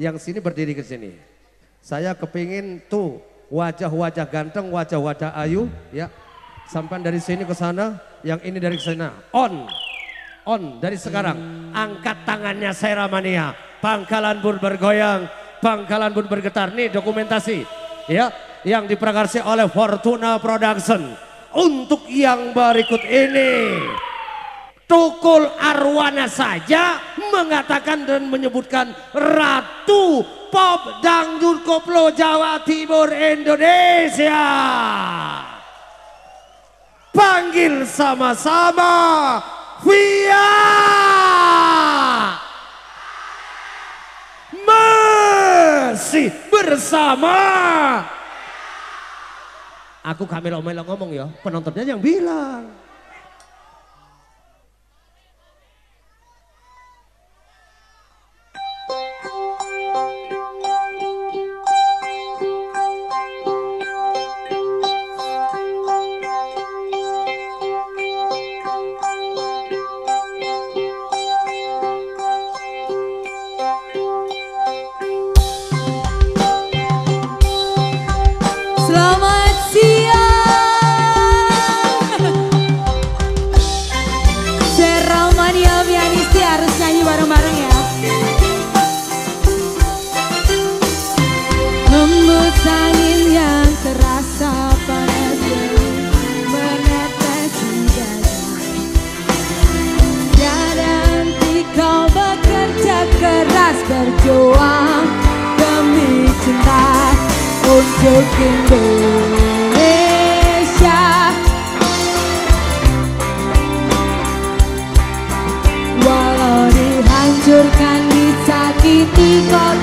yang sini berdiri ke sini. Saya kepingin tuh wajah-wajah ganteng, wajah-wajah ayu, ya. Sampai dari sini ke sana, yang ini dari sana. On, on dari sekarang. Angkat tangannya Seramania. Pangkalan pun bergoyang, pangkalan pun bergetar. Nih dokumentasi, ya, yang diprakarsi oleh Fortuna Production. Untuk yang berikut ini. Tukul Arwana saja mengatakan dan menyebutkan Ratu Pop Dangdut Koplo Jawa Timur Indonesia. Panggil sama-sama Via masih bersama Aku kamera omel ngomong ya, penontonnya yang bilang. Selamat siang. Seramania pianisti harus nyanyi bareng-bareng ya. Hembus angin yang terasa panas menetes dada. Tiada henti kau bekerja keras berjuang untuk Indonesia. Walau dihancurkan, disakiti, kau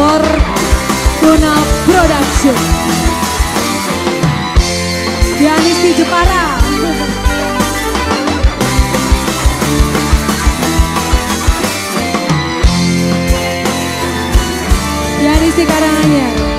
Fortuna Production. Pianisti Jepara. Pianisti Karanganyar